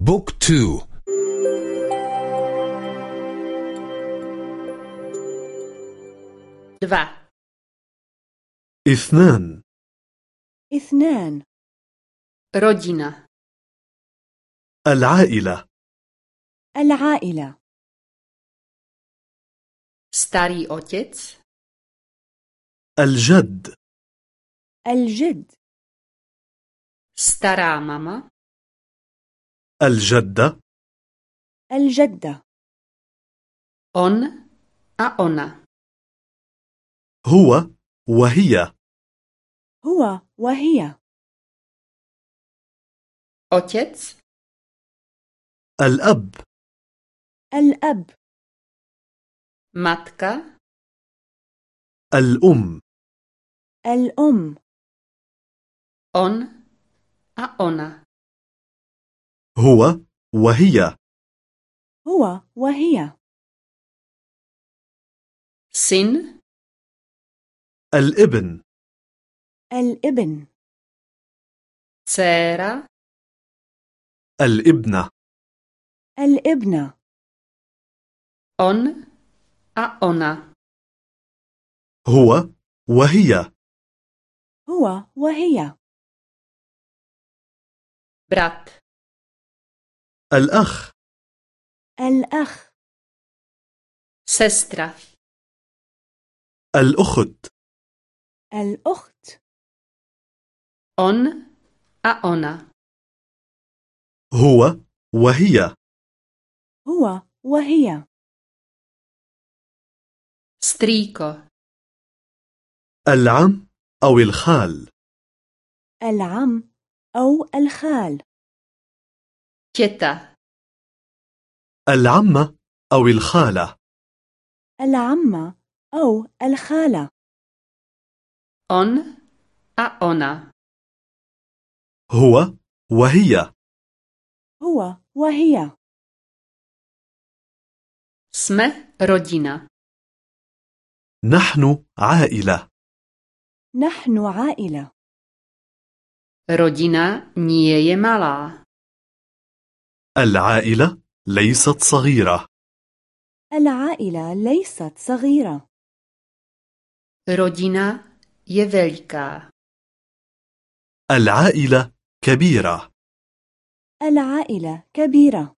بوك تو. دفع. اثنان. اثنان. rodina العائلة. العائلة. starý otec الجد. الجد. stará mama الجدة. الجدة. On a ona. هو وهي. هو وهي. Otec. الأب. الأب. Matka. الأم. الأم. On a ona. هو وهي. هو وهي. syn الابن. الابن. dcera الابنة. الابنة on a ona هو وهي. هو وهي. brat الأخ. الأخ. sestra الأخت. الأخت. on a ona هو وهي. هو وهي. strýko العم أو الخال. العم أو الخال. Teta العمة أو الخالة. العمة أو الخالة. On a ona. هو وهي. هو وهي. Jsme rodina. نحن عائلة. نحن عائلة. Rodina nie je malá. العائلة ليست صغيرة. العائلة ليست صغيرة. Rodina je veľká العائلة كبيرة. العائلة كبيرة.